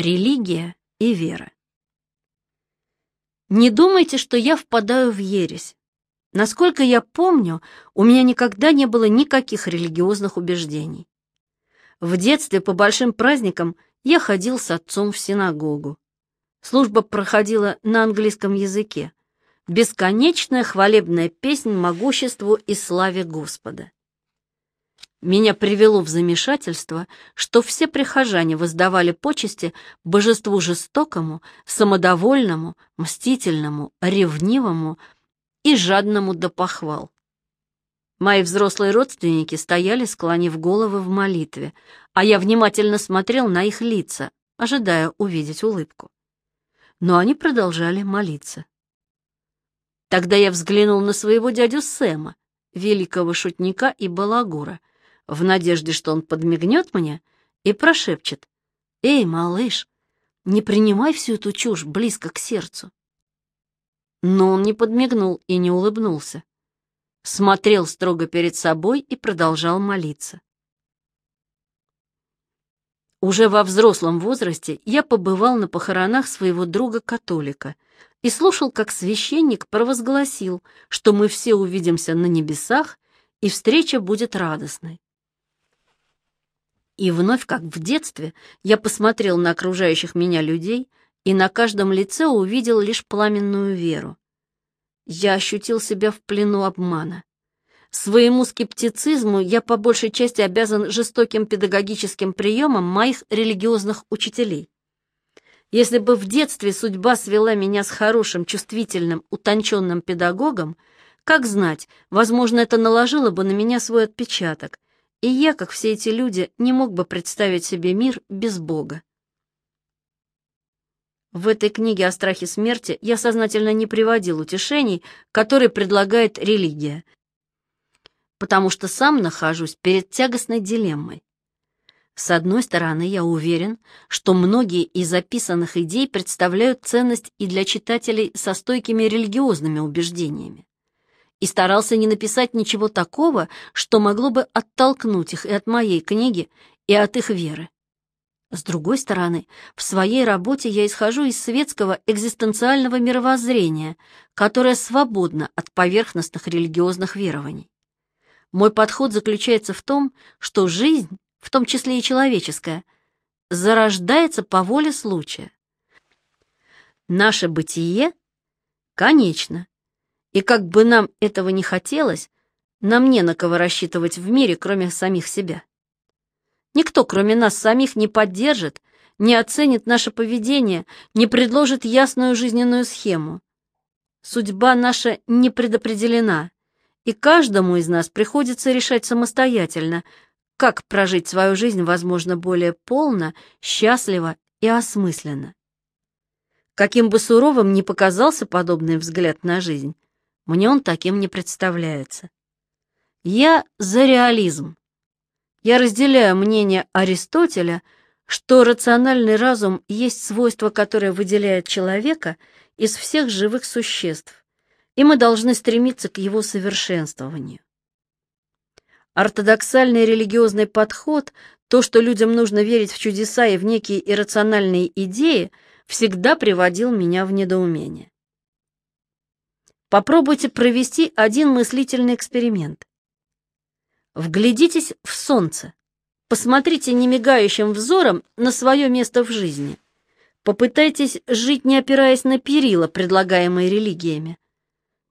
Религия и вера. Не думайте, что я впадаю в ересь. Насколько я помню, у меня никогда не было никаких религиозных убеждений. В детстве по большим праздникам я ходил с отцом в синагогу. Служба проходила на английском языке. Бесконечная хвалебная песнь могуществу и славе Господа. Меня привело в замешательство, что все прихожане воздавали почести божеству жестокому, самодовольному, мстительному, ревнивому и жадному до похвал. Мои взрослые родственники стояли, склонив головы в молитве, а я внимательно смотрел на их лица, ожидая увидеть улыбку. Но они продолжали молиться. Тогда я взглянул на своего дядю Сэма, великого шутника и балагура, в надежде, что он подмигнет мне и прошепчет. «Эй, малыш, не принимай всю эту чушь близко к сердцу». Но он не подмигнул и не улыбнулся. Смотрел строго перед собой и продолжал молиться. Уже во взрослом возрасте я побывал на похоронах своего друга-католика и слушал, как священник провозгласил, что мы все увидимся на небесах, и встреча будет радостной. И вновь, как в детстве, я посмотрел на окружающих меня людей и на каждом лице увидел лишь пламенную веру. Я ощутил себя в плену обмана. Своему скептицизму я по большей части обязан жестоким педагогическим приемам моих религиозных учителей. Если бы в детстве судьба свела меня с хорошим, чувствительным, утонченным педагогом, как знать, возможно, это наложило бы на меня свой отпечаток, и я, как все эти люди, не мог бы представить себе мир без Бога. В этой книге о страхе смерти я сознательно не приводил утешений, которые предлагает религия, потому что сам нахожусь перед тягостной дилеммой. С одной стороны, я уверен, что многие из записанных идей представляют ценность и для читателей со стойкими религиозными убеждениями и старался не написать ничего такого, что могло бы оттолкнуть их и от моей книги, и от их веры. С другой стороны, в своей работе я исхожу из светского экзистенциального мировоззрения, которое свободно от поверхностных религиозных верований. Мой подход заключается в том, что жизнь, в том числе и человеческая, зарождается по воле случая. Наше бытие конечно, и как бы нам этого не хотелось, нам не на кого рассчитывать в мире, кроме самих себя. Никто, кроме нас самих, не поддержит, не оценит наше поведение, не предложит ясную жизненную схему. Судьба наша не предопределена, и каждому из нас приходится решать самостоятельно, как прожить свою жизнь, возможно, более полно, счастливо и осмысленно. Каким бы суровым ни показался подобный взгляд на жизнь, мне он таким не представляется. Я за реализм. Я разделяю мнение Аристотеля, что рациональный разум есть свойство, которое выделяет человека из всех живых существ, и мы должны стремиться к его совершенствованию. Ортодоксальный религиозный подход, то, что людям нужно верить в чудеса и в некие иррациональные идеи, всегда приводил меня в недоумение. Попробуйте провести один мыслительный эксперимент. Вглядитесь в солнце. Посмотрите немигающим взором на свое место в жизни. Попытайтесь жить, не опираясь на перила, предлагаемые религиями.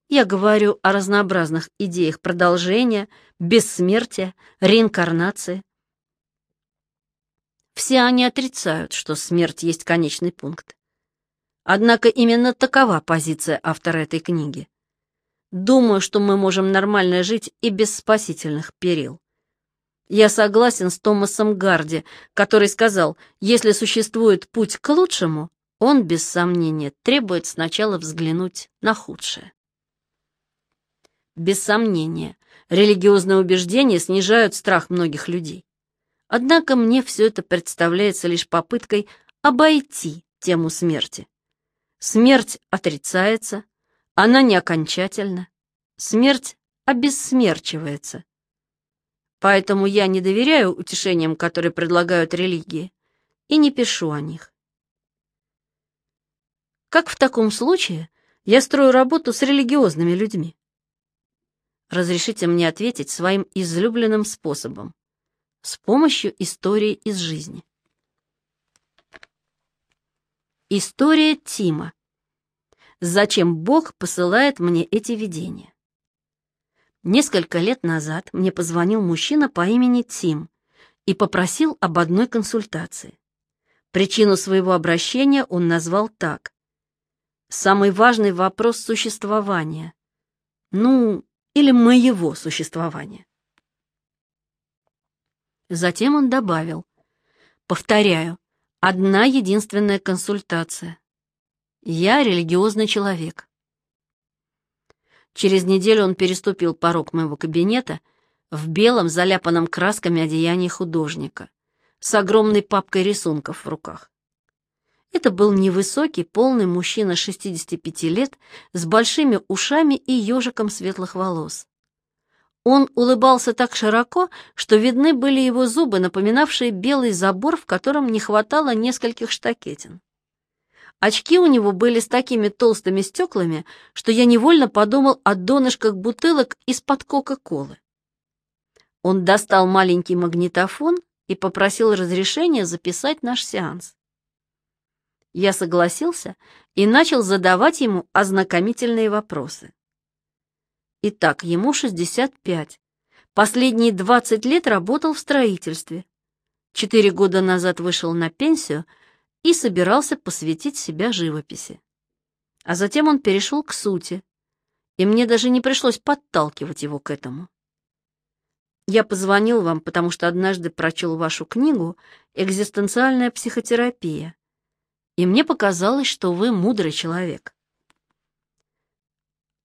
Я говорю о разнообразных идеях продолжения, бессмертия, реинкарнации. Все они отрицают, что смерть есть конечный пункт. Однако именно такова позиция автора этой книги. Думаю, что мы можем нормально жить и без спасительных перил. Я согласен с Томасом Гарди, который сказал, если существует путь к лучшему, он, без сомнения, требует сначала взглянуть на худшее. Без сомнения, религиозные убеждения снижают страх многих людей. Однако мне все это представляется лишь попыткой обойти тему смерти. Смерть отрицается, она не окончательна. Смерть обессмерчивается. Поэтому я не доверяю утешениям, которые предлагают религии, и не пишу о них. Как в таком случае я строю работу с религиозными людьми? Разрешите мне ответить своим излюбленным способом, с помощью истории из жизни. История Тима. Зачем Бог посылает мне эти видения? Несколько лет назад мне позвонил мужчина по имени Тим и попросил об одной консультации. Причину своего обращения он назвал так. Самый важный вопрос существования. Ну, или моего существования. Затем он добавил. Повторяю, одна единственная консультация. Я религиозный человек. Через неделю он переступил порог моего кабинета в белом, заляпанном красками одеянии художника, с огромной папкой рисунков в руках. Это был невысокий, полный мужчина 65 лет с большими ушами и ежиком светлых волос. Он улыбался так широко, что видны были его зубы, напоминавшие белый забор, в котором не хватало нескольких штакетин. Очки у него были с такими толстыми стеклами, что я невольно подумал о донышках бутылок из-под Кока-Колы. Он достал маленький магнитофон и попросил разрешения записать наш сеанс. Я согласился и начал задавать ему ознакомительные вопросы. Итак, ему 65. Последние 20 лет работал в строительстве. Четыре года назад вышел на пенсию и собирался посвятить себя живописи. А затем он перешел к сути, и мне даже не пришлось подталкивать его к этому. Я позвонил вам, потому что однажды прочел вашу книгу «Экзистенциальная психотерапия», и мне показалось, что вы мудрый человек.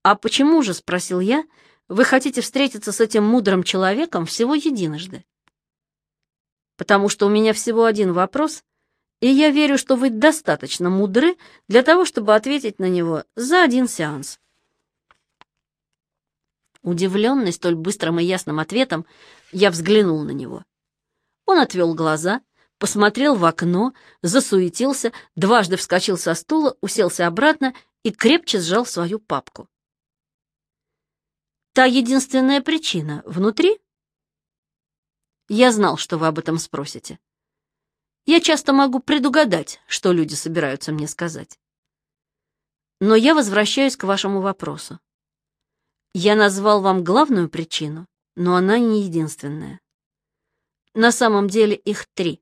«А почему же, — спросил я, — вы хотите встретиться с этим мудрым человеком всего единожды?» «Потому что у меня всего один вопрос, и я верю, что вы достаточно мудры для того, чтобы ответить на него за один сеанс». Удивленный столь быстрым и ясным ответом, я взглянул на него. Он отвел глаза — посмотрел в окно, засуетился, дважды вскочил со стула, уселся обратно и крепче сжал свою папку. Та единственная причина внутри? Я знал, что вы об этом спросите. Я часто могу предугадать, что люди собираются мне сказать. Но я возвращаюсь к вашему вопросу. Я назвал вам главную причину, но она не единственная. На самом деле их три.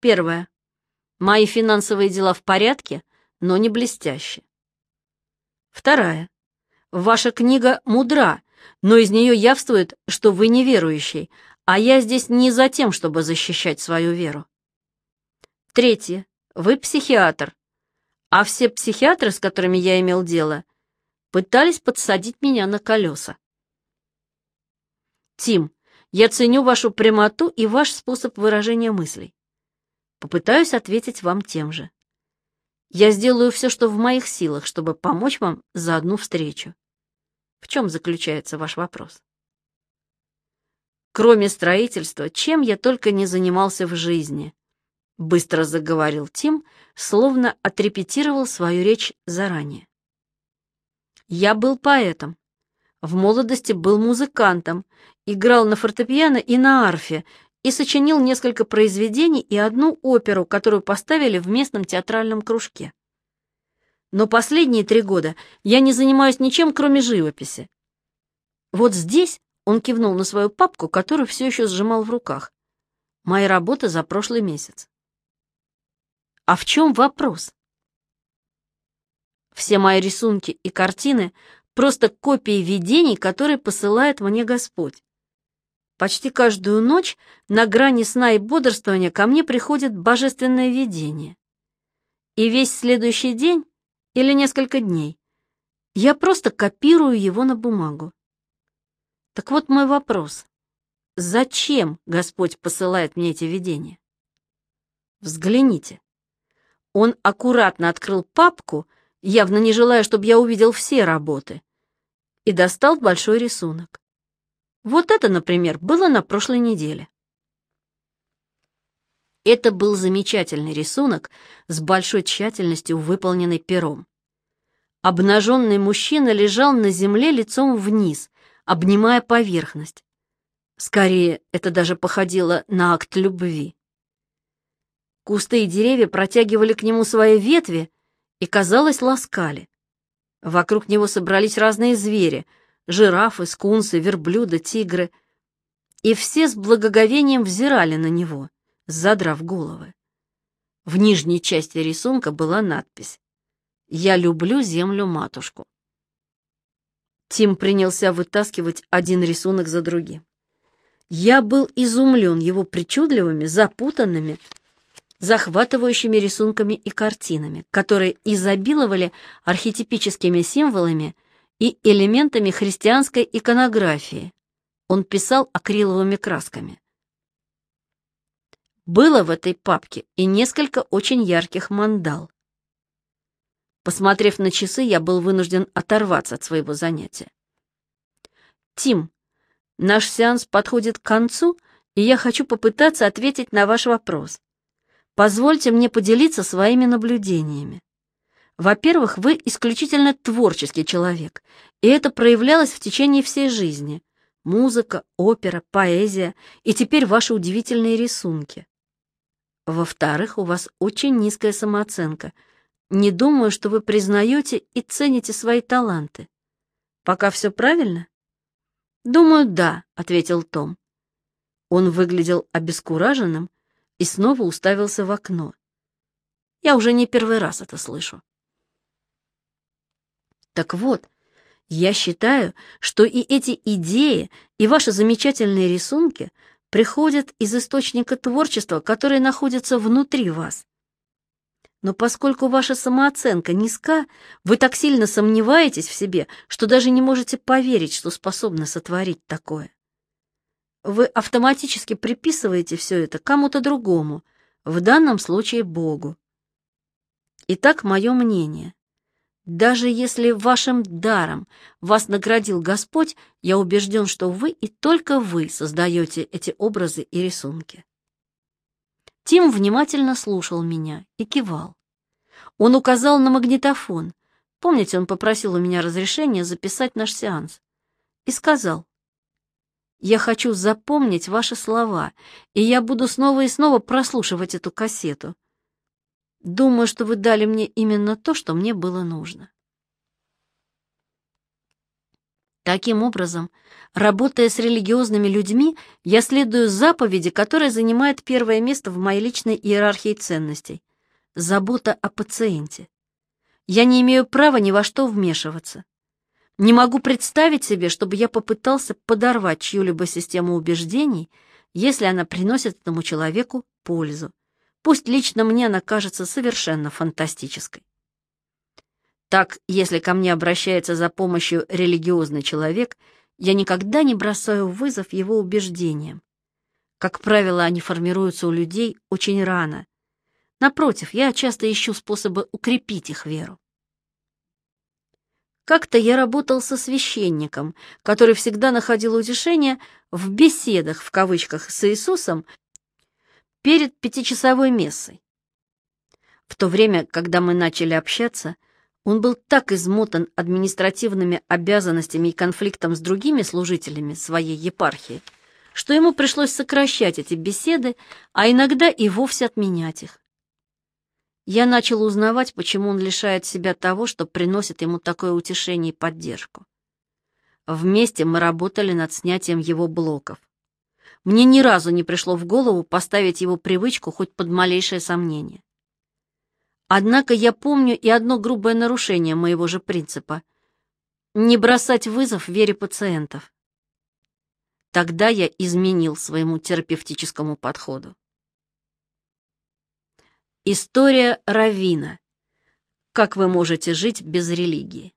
Первое. Мои финансовые дела в порядке, но не блестяще. Вторая. Ваша книга мудра, но из нее явствует, что вы неверующий, а я здесь не за тем, чтобы защищать свою веру. Третье. Вы психиатр, а все психиатры, с которыми я имел дело, пытались подсадить меня на колеса. Тим, я ценю вашу прямоту и ваш способ выражения мыслей. Попытаюсь ответить вам тем же. Я сделаю все, что в моих силах, чтобы помочь вам за одну встречу. В чем заключается ваш вопрос? Кроме строительства, чем я только не занимался в жизни, быстро заговорил Тим, словно отрепетировал свою речь заранее. Я был поэтом. В молодости был музыкантом, играл на фортепиано и на арфе, и сочинил несколько произведений и одну оперу, которую поставили в местном театральном кружке. Но последние три года я не занимаюсь ничем, кроме живописи. Вот здесь он кивнул на свою папку, которую все еще сжимал в руках. Моя работа за прошлый месяц. А в чем вопрос? Все мои рисунки и картины — просто копии видений, которые посылает мне Господь. Почти каждую ночь на грани сна и бодрствования ко мне приходит божественное видение. И весь следующий день или несколько дней я просто копирую его на бумагу. Так вот мой вопрос. Зачем Господь посылает мне эти видения? Взгляните. Он аккуратно открыл папку, явно не желая, чтобы я увидел все работы, и достал большой рисунок. Вот это, например, было на прошлой неделе. Это был замечательный рисунок с большой тщательностью выполненный пером. Обнаженный мужчина лежал на земле лицом вниз, обнимая поверхность. Скорее, это даже походило на акт любви. Кусты и деревья протягивали к нему свои ветви и, казалось, ласкали. Вокруг него собрались разные звери — жирафы, скунсы, верблюда, тигры. И все с благоговением взирали на него задрав головы. В нижней части рисунка была надпись «Я люблю землю-матушку». Тим принялся вытаскивать один рисунок за другим. Я был изумлен его причудливыми, запутанными, захватывающими рисунками и картинами, которые изобиловали архетипическими символами и элементами христианской иконографии. Он писал акриловыми красками. Было в этой папке и несколько очень ярких мандал. Посмотрев на часы, я был вынужден оторваться от своего занятия. «Тим, наш сеанс подходит к концу, и я хочу попытаться ответить на ваш вопрос. Позвольте мне поделиться своими наблюдениями. Во-первых, вы исключительно творческий человек, и это проявлялось в течение всей жизни. Музыка, опера, поэзия и теперь ваши удивительные рисунки. Во-вторых, у вас очень низкая самооценка. Не думаю, что вы признаете и цените свои таланты. Пока все правильно? Думаю, да, ответил Том. Он выглядел обескураженным и снова уставился в окно. Я уже не первый раз это слышу. Так вот, я считаю, что и эти идеи, и ваши замечательные рисунки — приходят из источника творчества, который находится внутри вас. Но поскольку ваша самооценка низка, вы так сильно сомневаетесь в себе, что даже не можете поверить, что способны сотворить такое. Вы автоматически приписываете все это кому-то другому, в данном случае Богу. Итак, мое мнение. Даже если вашим даром вас наградил Господь, я убежден, что вы и только вы создаете эти образы и рисунки. Тим внимательно слушал меня и кивал. Он указал на магнитофон. Помните, он попросил у меня разрешения записать наш сеанс. И сказал, «Я хочу запомнить ваши слова, и я буду снова и снова прослушивать эту кассету. Думаю, что вы дали мне именно то, что мне было нужно. Таким образом, работая с религиозными людьми, я следую заповеди, которая занимает первое место в моей личной иерархии ценностей — забота о пациенте. Я не имею права ни во что вмешиваться. Не могу представить себе, чтобы я попытался подорвать чью-либо систему убеждений, если она приносит этому человеку пользу. Пусть лично мне она кажется совершенно фантастической. Так, если ко мне обращается за помощью религиозный человек, я никогда не бросаю вызов его убеждениям. Как правило, они формируются у людей очень рано. Напротив, я часто ищу способы укрепить их веру. Как-то я работал со священником, который всегда находил утешение в «беседах» в кавычках с Иисусом перед пятичасовой мессой. В то время, когда мы начали общаться, он был так измотан административными обязанностями и конфликтом с другими служителями своей епархии, что ему пришлось сокращать эти беседы, а иногда и вовсе отменять их. Я начал узнавать, почему он лишает себя того, что приносит ему такое утешение и поддержку. Вместе мы работали над снятием его блоков. Мне ни разу не пришло в голову поставить его привычку хоть под малейшее сомнение. Однако я помню и одно грубое нарушение моего же принципа — не бросать вызов вере пациентов. Тогда я изменил своему терапевтическому подходу. История Равина. Как вы можете жить без религии?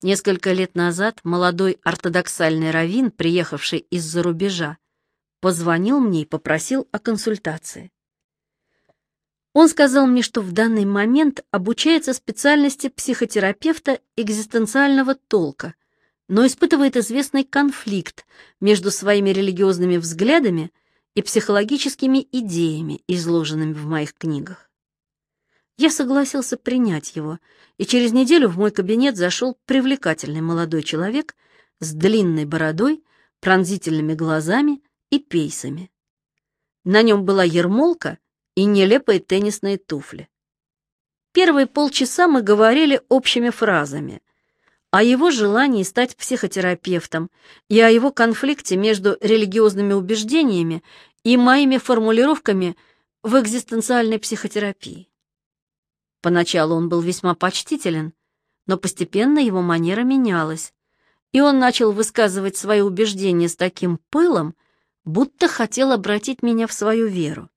Несколько лет назад молодой ортодоксальный раввин, приехавший из-за рубежа, позвонил мне и попросил о консультации. Он сказал мне, что в данный момент обучается специальности психотерапевта экзистенциального толка, но испытывает известный конфликт между своими религиозными взглядами и психологическими идеями, изложенными в моих книгах. Я согласился принять его, и через неделю в мой кабинет зашел привлекательный молодой человек с длинной бородой, пронзительными глазами и пейсами. На нем была ермолка и нелепые теннисные туфли. Первые полчаса мы говорили общими фразами о его желании стать психотерапевтом и о его конфликте между религиозными убеждениями и моими формулировками в экзистенциальной психотерапии. Поначалу он был весьма почтителен, но постепенно его манера менялась, и он начал высказывать свои убеждения с таким пылом, будто хотел обратить меня в свою веру.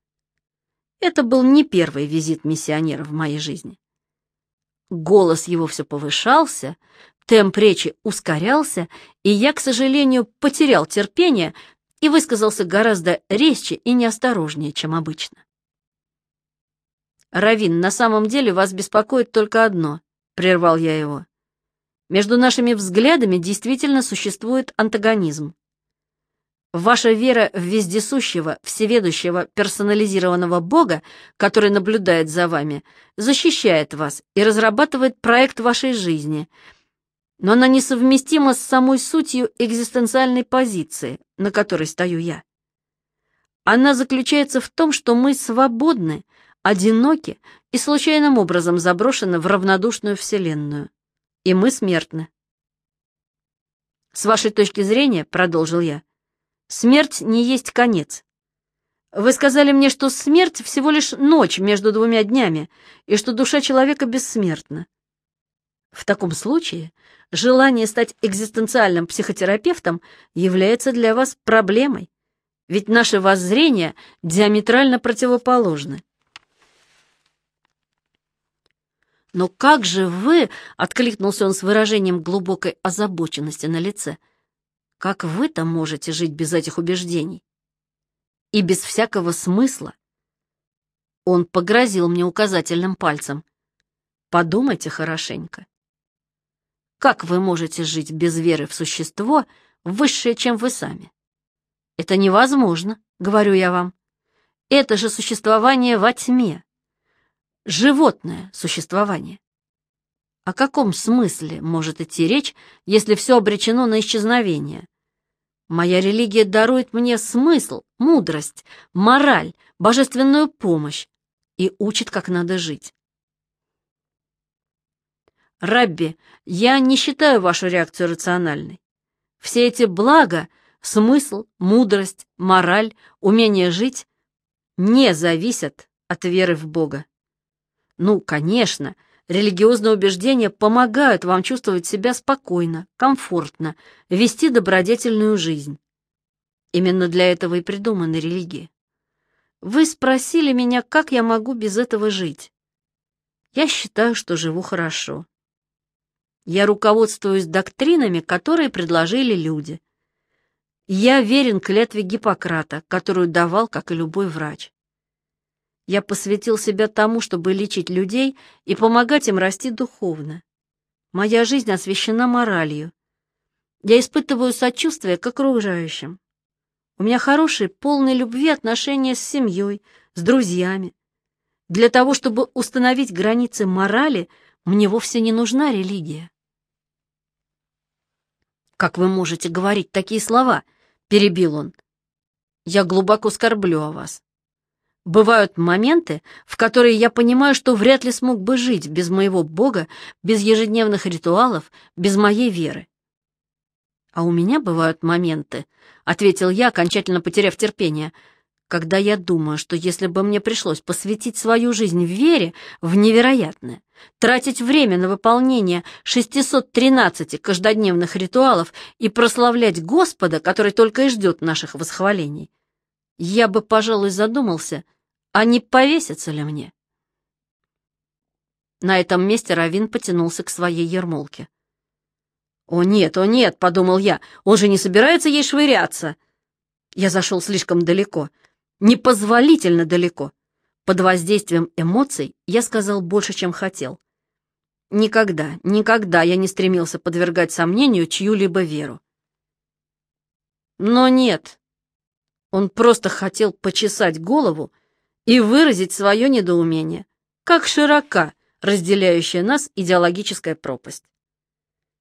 Это был не первый визит миссионера в моей жизни. Голос его все повышался, темп речи ускорялся, и я, к сожалению, потерял терпение и высказался гораздо резче и неосторожнее, чем обычно. «Равин, на самом деле вас беспокоит только одно», — прервал я его. «Между нашими взглядами действительно существует антагонизм. Ваша вера в вездесущего, всеведущего, персонализированного Бога, который наблюдает за вами, защищает вас и разрабатывает проект вашей жизни, но она несовместима с самой сутью экзистенциальной позиции, на которой стою я. Она заключается в том, что мы свободны одиноки и случайным образом заброшены в равнодушную вселенную. И мы смертны. С вашей точки зрения, продолжил я, смерть не есть конец. Вы сказали мне, что смерть всего лишь ночь между двумя днями, и что душа человека бессмертна. В таком случае желание стать экзистенциальным психотерапевтом является для вас проблемой, ведь наши воззрения диаметрально противоположны. «Но как же вы...» — откликнулся он с выражением глубокой озабоченности на лице. «Как вы-то можете жить без этих убеждений? И без всякого смысла?» Он погрозил мне указательным пальцем. «Подумайте хорошенько. Как вы можете жить без веры в существо, высшее, чем вы сами? Это невозможно, говорю я вам. Это же существование во тьме животное существование. О каком смысле может идти речь, если все обречено на исчезновение? Моя религия дарует мне смысл, мудрость, мораль, божественную помощь и учит, как надо жить. Рабби, я не считаю вашу реакцию рациональной. Все эти блага, смысл, мудрость, мораль, умение жить не зависят от веры в Бога. Ну, конечно, религиозные убеждения помогают вам чувствовать себя спокойно, комфортно, вести добродетельную жизнь. Именно для этого и придуманы религии. Вы спросили меня, как я могу без этого жить. Я считаю, что живу хорошо. Я руководствуюсь доктринами, которые предложили люди. Я верен клятве Гиппократа, которую давал, как и любой врач. Я посвятил себя тому, чтобы лечить людей и помогать им расти духовно. Моя жизнь освящена моралью. Я испытываю сочувствие к окружающим. У меня хорошие, полные любви отношения с семьей, с друзьями. Для того, чтобы установить границы морали, мне вовсе не нужна религия. «Как вы можете говорить такие слова?» — перебил он. «Я глубоко скорблю о вас. Бывают моменты, в которые я понимаю, что вряд ли смог бы жить без моего Бога, без ежедневных ритуалов, без моей веры. А у меня бывают моменты, — ответил я, окончательно потеряв терпение, когда я думаю, что если бы мне пришлось посвятить свою жизнь в вере, в невероятное, тратить время на выполнение 613 каждодневных ритуалов и прославлять Господа, который только и ждет наших восхвалений, я бы, пожалуй, задумался, а не повесится ли мне? На этом месте Равин потянулся к своей ермолке. «О нет, о нет!» — подумал я. «Он же не собирается ей швыряться!» Я зашел слишком далеко, непозволительно далеко. Под воздействием эмоций я сказал больше, чем хотел. Никогда, никогда я не стремился подвергать сомнению чью-либо веру. Но нет, Он просто хотел почесать голову и выразить свое недоумение, как широка разделяющая нас идеологическая пропасть.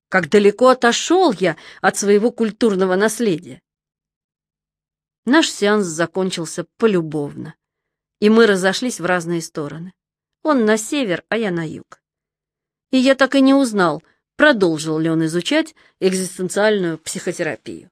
Как далеко отошел я от своего культурного наследия. Наш сеанс закончился полюбовно, и мы разошлись в разные стороны. Он на север, а я на юг. И я так и не узнал, продолжил ли он изучать экзистенциальную психотерапию.